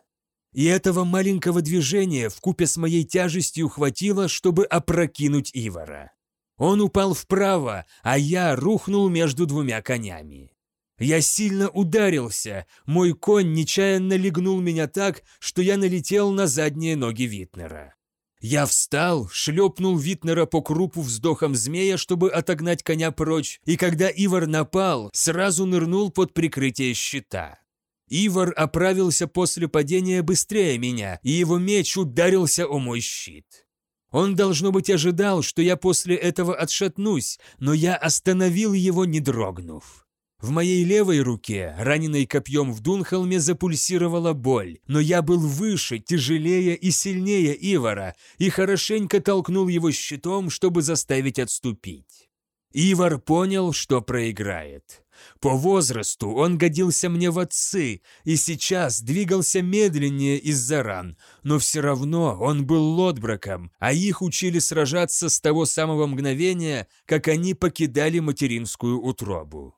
И этого маленького движения в купе с моей тяжестью хватило, чтобы опрокинуть Ивара. Он упал вправо, а я рухнул между двумя конями. Я сильно ударился, мой конь нечаянно легнул меня так, что я налетел на задние ноги Витнера. Я встал, шлепнул Витнера по крупу вздохом змея, чтобы отогнать коня прочь, и когда Ивар напал, сразу нырнул под прикрытие щита. Ивар оправился после падения быстрее меня, и его меч ударился о мой щит. Он, должно быть, ожидал, что я после этого отшатнусь, но я остановил его, не дрогнув. В моей левой руке, раненой копьем в Дунхолме, запульсировала боль, но я был выше, тяжелее и сильнее Ивара и хорошенько толкнул его щитом, чтобы заставить отступить. Ивар понял, что проиграет. По возрасту он годился мне в отцы и сейчас двигался медленнее из-за ран, но все равно он был лотбраком, а их учили сражаться с того самого мгновения, как они покидали материнскую утробу.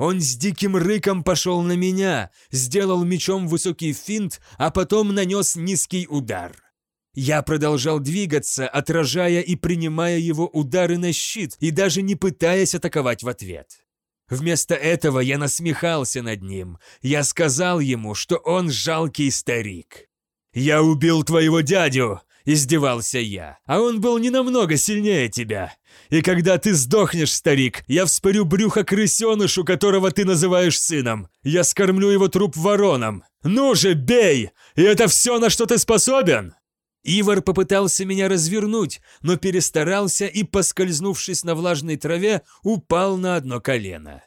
Он с диким рыком пошел на меня, сделал мечом высокий финт, а потом нанес низкий удар. Я продолжал двигаться, отражая и принимая его удары на щит и даже не пытаясь атаковать в ответ. Вместо этого я насмехался над ним. Я сказал ему, что он жалкий старик. «Я убил твоего дядю!» – издевался я. «А он был не намного сильнее тебя. И когда ты сдохнешь, старик, я вспорю брюхо крысенышу, которого ты называешь сыном. Я скормлю его труп вороном. Ну же, бей! И это все, на что ты способен!» Ивар попытался меня развернуть, но перестарался и, поскользнувшись на влажной траве, упал на одно колено.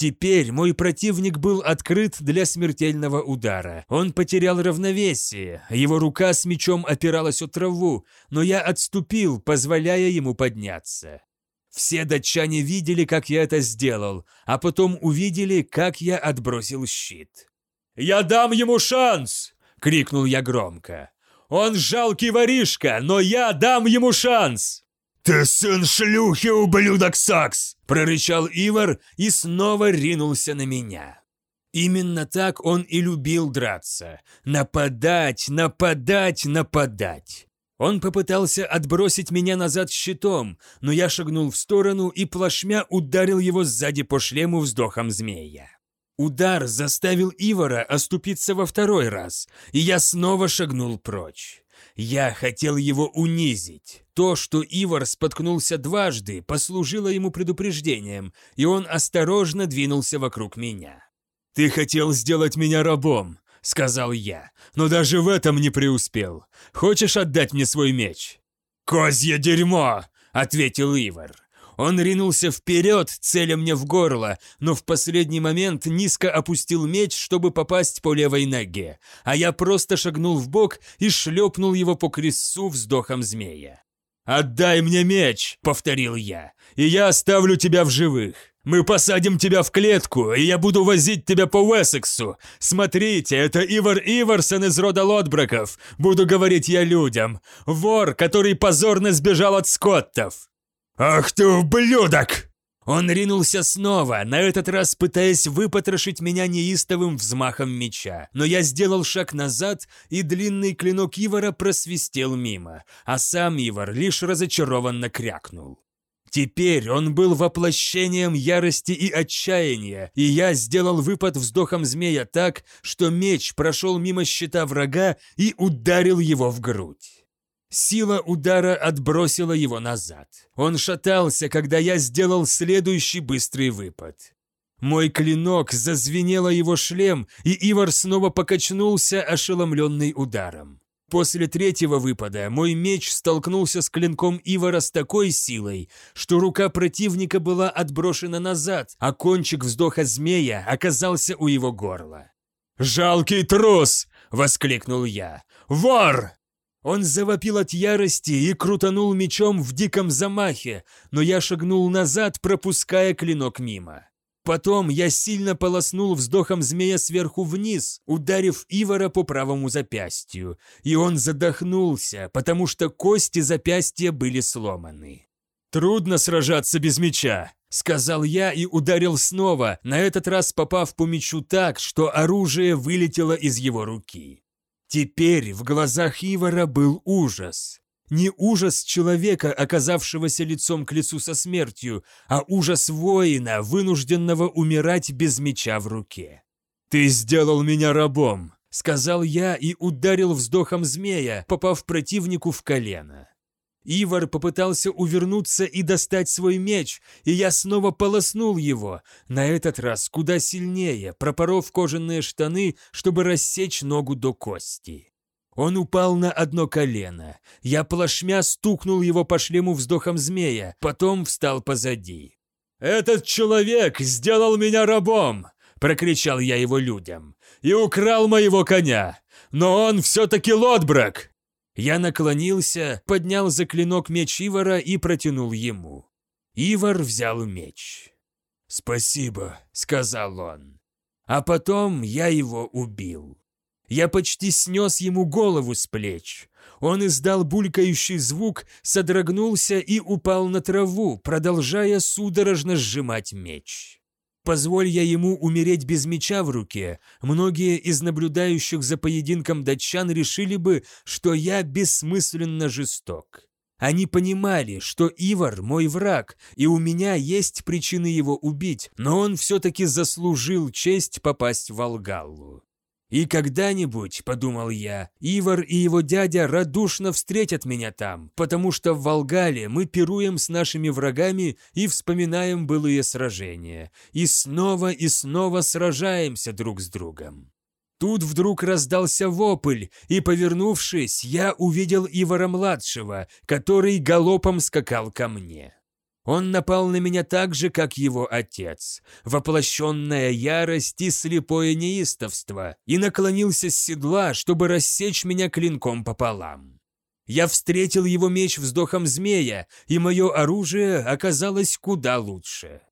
Теперь мой противник был открыт для смертельного удара. Он потерял равновесие, его рука с мечом опиралась о траву, но я отступил, позволяя ему подняться. Все датчане видели, как я это сделал, а потом увидели, как я отбросил щит. «Я дам ему шанс!» — крикнул я громко. «Он жалкий воришка, но я дам ему шанс!» «Ты сын шлюхи, ублюдок Сакс!» – прорычал Ивар и снова ринулся на меня. Именно так он и любил драться. Нападать, нападать, нападать. Он попытался отбросить меня назад щитом, но я шагнул в сторону и плашмя ударил его сзади по шлему вздохом змея. Удар заставил Ивара оступиться во второй раз, и я снова шагнул прочь. Я хотел его унизить. То, что Ивар споткнулся дважды, послужило ему предупреждением, и он осторожно двинулся вокруг меня. «Ты хотел сделать меня рабом. — сказал я, — «но даже в этом не преуспел. Хочешь отдать мне свой меч?» «Козье дерьмо!» — ответил Ивар. Он ринулся вперед, целя мне в горло, но в последний момент низко опустил меч, чтобы попасть по левой ноге, а я просто шагнул в бок и шлепнул его по крестцу вздохом змея. «Отдай мне меч!» — повторил я. «И я оставлю тебя в живых. Мы посадим тебя в клетку, и я буду возить тебя по Уэссексу. Смотрите, это Ивар Иварсон из рода Лотбраков. Буду говорить я людям. Вор, который позорно сбежал от скоттов. «Ах ты ублюдок!» Он ринулся снова, на этот раз пытаясь выпотрошить меня неистовым взмахом меча. Но я сделал шаг назад, и длинный клинок Ивара просвистел мимо, а сам Ивар лишь разочарованно крякнул. Теперь он был воплощением ярости и отчаяния, и я сделал выпад вздохом змея так, что меч прошел мимо щита врага и ударил его в грудь. Сила удара отбросила его назад. Он шатался, когда я сделал следующий быстрый выпад. Мой клинок зазвенело его шлем, и Ивар снова покачнулся, ошеломленный ударом. После третьего выпада мой меч столкнулся с клинком Ивара с такой силой, что рука противника была отброшена назад, а кончик вздоха змея оказался у его горла. «Жалкий трус!» — воскликнул я. «Вор!» Он завопил от ярости и крутанул мечом в диком замахе, но я шагнул назад, пропуская клинок мимо. Потом я сильно полоснул вздохом змея сверху вниз, ударив Ивара по правому запястью, и он задохнулся, потому что кости запястья были сломаны. «Трудно сражаться без меча», — сказал я и ударил снова, на этот раз попав по мечу так, что оружие вылетело из его руки. Теперь в глазах Ивара был ужас. Не ужас человека, оказавшегося лицом к лицу со смертью, а ужас воина, вынужденного умирать без меча в руке. «Ты сделал меня рабом», — сказал я и ударил вздохом змея, попав противнику в колено. Ивар попытался увернуться и достать свой меч, и я снова полоснул его, на этот раз куда сильнее, пропоров кожаные штаны, чтобы рассечь ногу до кости. Он упал на одно колено. Я плашмя стукнул его по шлему вздохом змея, потом встал позади. «Этот человек сделал меня рабом!» – прокричал я его людям. «И украл моего коня! Но он все-таки Лотбрак!» Я наклонился, поднял за клинок меч Ивара и протянул ему. Ивар взял меч. «Спасибо», — сказал он. А потом я его убил. Я почти снес ему голову с плеч. Он издал булькающий звук, содрогнулся и упал на траву, продолжая судорожно сжимать меч. Позволь я ему умереть без меча в руке, многие из наблюдающих за поединком датчан решили бы, что я бессмысленно жесток. Они понимали, что Ивар мой враг, и у меня есть причины его убить, но он все-таки заслужил честь попасть в Алгаллу. И когда-нибудь, подумал я, Ивар и его дядя радушно встретят меня там, потому что в Волгале мы пируем с нашими врагами и вспоминаем былые сражения, и снова и снова сражаемся друг с другом. Тут вдруг раздался вопль, и, повернувшись, я увидел Ивара-младшего, который галопом скакал ко мне. Он напал на меня так же, как его отец, воплощенная ярость и слепое неистовство, и наклонился с седла, чтобы рассечь меня клинком пополам. Я встретил его меч вздохом змея, и мое оружие оказалось куда лучше.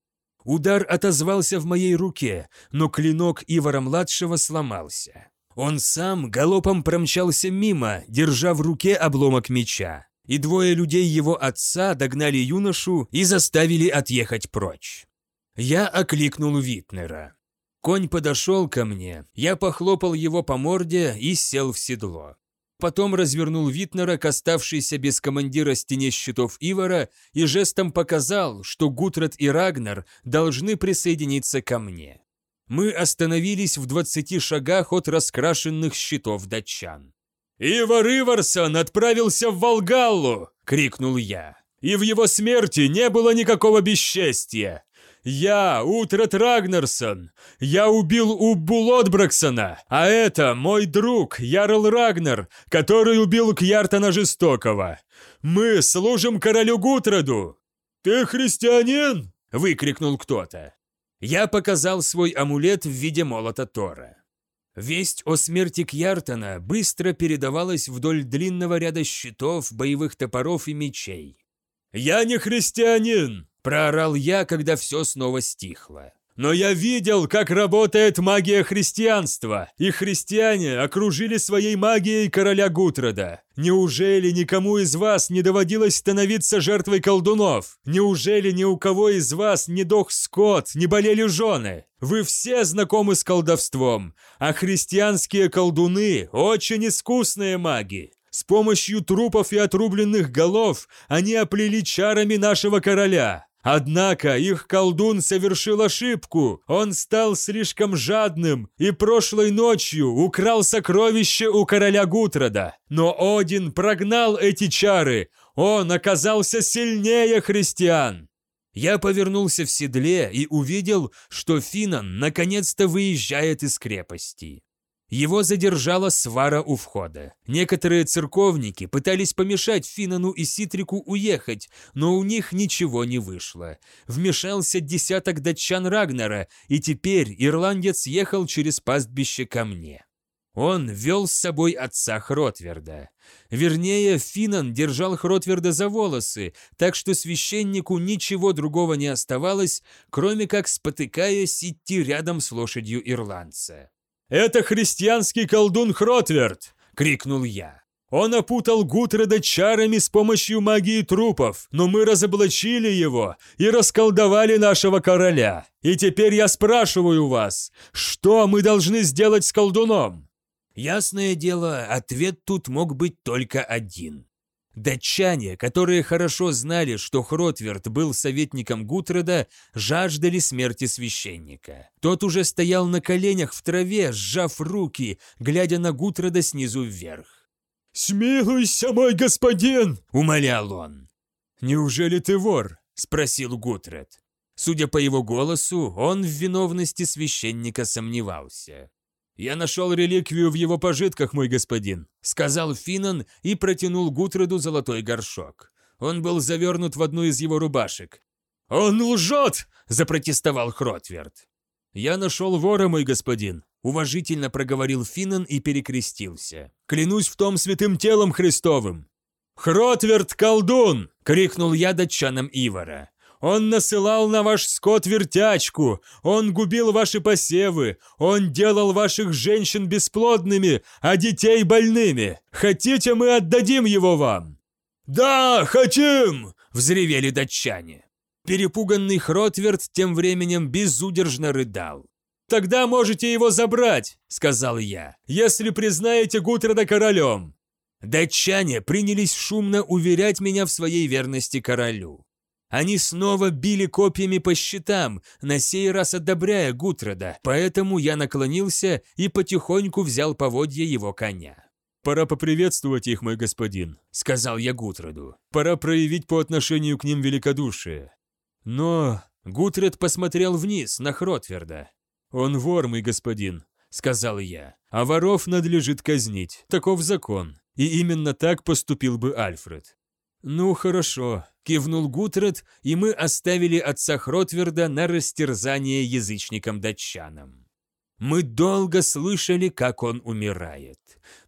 Удар отозвался в моей руке, но клинок Ивара-младшего сломался. Он сам галопом промчался мимо, держа в руке обломок меча и двое людей его отца догнали юношу и заставили отъехать прочь. Я окликнул Витнера. Конь подошел ко мне, я похлопал его по морде и сел в седло. Потом развернул Витнера к оставшейся без командира стене щитов Ивара и жестом показал, что Гутрат и Рагнар должны присоединиться ко мне. Мы остановились в двадцати шагах от раскрашенных щитов датчан. «Ивар Иварсон отправился в Волгаллу!» — крикнул я. «И в его смерти не было никакого бесчестия. Я Утрат Рагнарсон! Я убил Уббу Лотбраксона, а это мой друг Ярл Рагнар, который убил Кьяртана Жестокого. Мы служим королю Гутраду!» «Ты христианин?» – выкрикнул кто-то. Я показал свой амулет в виде молота Тора. Весть о смерти Кьяртана быстро передавалась вдоль длинного ряда щитов, боевых топоров и мечей. «Я не христианин!» – проорал я, когда все снова стихло. «Но я видел, как работает магия христианства, и христиане окружили своей магией короля Гутрада. Неужели никому из вас не доводилось становиться жертвой колдунов? Неужели ни у кого из вас не дох скот, не болели жены? Вы все знакомы с колдовством, а христианские колдуны – очень искусные маги. С помощью трупов и отрубленных голов они оплели чарами нашего короля. Однако их колдун совершил ошибку. Он стал слишком жадным и прошлой ночью украл сокровище у короля Гутрада. Но Один прогнал эти чары. Он оказался сильнее христиан. Я повернулся в седле и увидел, что Финан наконец-то выезжает из крепости. Его задержала свара у входа. Некоторые церковники пытались помешать Финану и Ситрику уехать, но у них ничего не вышло. Вмешался десяток датчан Рагнера, и теперь ирландец ехал через пастбище ко мне. Он вел с собой отца Хротверда. Вернее, Финан держал Хротверда за волосы, так что священнику ничего другого не оставалось, кроме как, спотыкаясь, идти рядом с лошадью ирландца. «Это христианский колдун Хротверд!» — крикнул я. Он опутал Гутреда чарами с помощью магии трупов, но мы разоблачили его и расколдовали нашего короля. И теперь я спрашиваю вас, что мы должны сделать с колдуном?» Ясное дело, ответ тут мог быть только один. Датчане, которые хорошо знали, что Хротверд был советником Гутреда, жаждали смерти священника. Тот уже стоял на коленях в траве, сжав руки, глядя на Гутреда снизу вверх. «Смилуйся, мой господин!» – умолял он. «Неужели ты вор?» – спросил Гутред. Судя по его голосу, он в виновности священника сомневался. «Я нашел реликвию в его пожитках, мой господин», — сказал Финан и протянул Гутреду золотой горшок. Он был завернут в одну из его рубашек. «Он лжет!» — запротестовал Хротверд. «Я нашел вора, мой господин», — уважительно проговорил Финан и перекрестился. «Клянусь в том святым телом Христовым!» «Хротверд, колдун!» — крикнул я датчанам Ивара. Он насылал на ваш скот вертячку, он губил ваши посевы, он делал ваших женщин бесплодными, а детей больными. Хотите, мы отдадим его вам?» «Да, хотим!» – взревели датчане. Перепуганный Хротверд тем временем безудержно рыдал. «Тогда можете его забрать», — сказал я, — «если признаете Гутрода королем». Датчане принялись шумно уверять меня в своей верности королю. Они снова били копьями по щитам, на сей раз одобряя Гутрода, поэтому я наклонился и потихоньку взял поводья его коня. «Пора поприветствовать их, мой господин», — сказал я Гутроду. «Пора проявить по отношению к ним великодушие». Но Гутред посмотрел вниз на Хротверда. «Он вор, мой господин», — сказал я. «А воров надлежит казнить, таков закон. И именно так поступил бы Альфред». «Ну, хорошо», – кивнул Гутред, и мы оставили отца Хротверда на растерзание язычникам-датчанам. Мы долго слышали, как он умирает.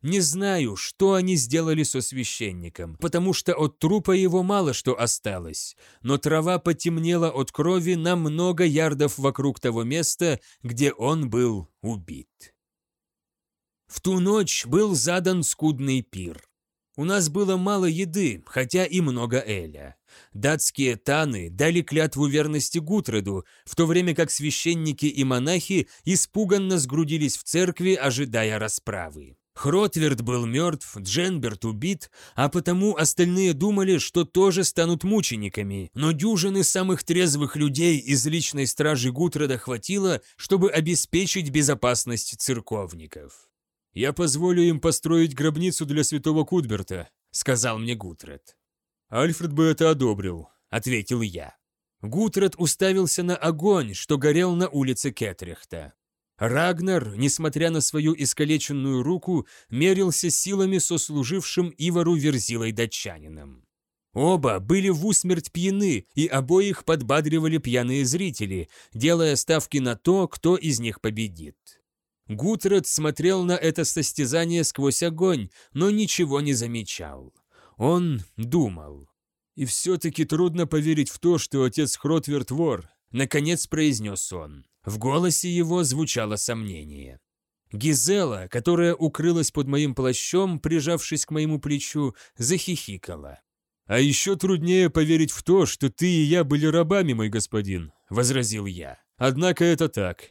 Не знаю, что они сделали со священником, потому что от трупа его мало что осталось, но трава потемнела от крови на много ярдов вокруг того места, где он был убит. В ту ночь был задан скудный пир. У нас было мало еды, хотя и много эля. Датские таны дали клятву верности Гутреду, в то время как священники и монахи испуганно сгрудились в церкви, ожидая расправы. Хротверд был мертв, Дженберт убит, а потому остальные думали, что тоже станут мучениками, но дюжины самых трезвых людей из личной стражи Гутреда хватило, чтобы обеспечить безопасность церковников. «Я позволю им построить гробницу для святого Кудберта», — сказал мне Гутред. «Альфред бы это одобрил», — ответил я. Гутрат уставился на огонь, что горел на улице Кетрехта. Рагнар, несмотря на свою искалеченную руку, мерился силами со служившим Ивару Верзилой датчанином. Оба были в усмерть пьяны, и обоих подбадривали пьяные зрители, делая ставки на то, кто из них победит. Гутред смотрел на это состязание сквозь огонь, но ничего не замечал. Он думал. «И все-таки трудно поверить в то, что отец Хротверт вор», — наконец произнес он. В голосе его звучало сомнение. Гизела, которая укрылась под моим плащом, прижавшись к моему плечу, захихикала. «А еще труднее поверить в то, что ты и я были рабами, мой господин», — возразил я. «Однако это так».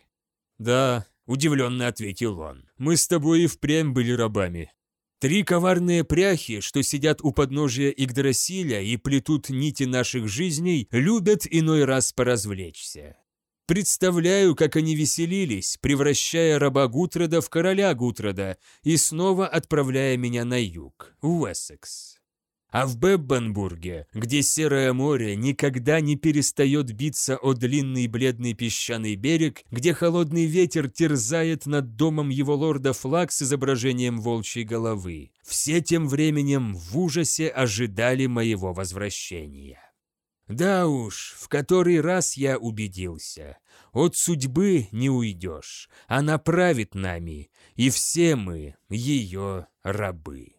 «Да», — удивленно ответил он, — «мы с тобой и впрямь были рабами. Три коварные пряхи, что сидят у подножия Игдрасиля и плетут нити наших жизней, любят иной раз поразвлечься. Представляю, как они веселились, превращая раба Гутреда в короля Гутреда и снова отправляя меня на юг, в Уэссекс. А в Беббенбурге, где Серое море никогда не перестает биться о длинный бледный песчаный берег, где холодный ветер терзает над домом его лорда флаг с изображением волчьей головы, все тем временем в ужасе ожидали моего возвращения. Да уж, в который раз я убедился, от судьбы не уйдешь, она правит нами, и все мы ее рабы.